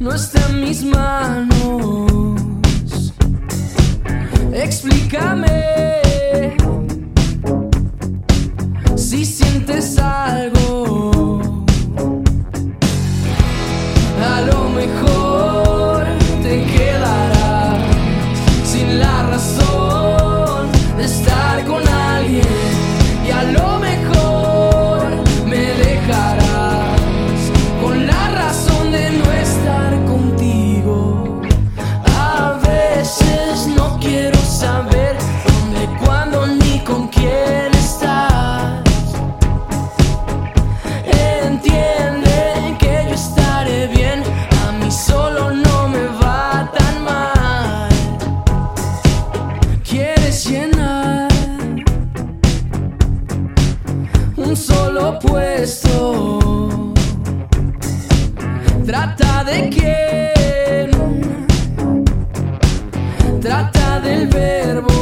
No está en mis manos. Explícame si sientes algo. A lo mejor te quedarás sin la razón de estar con alguien y a lo mejor llenar un solo puesto. Trata de quién, trata del verbo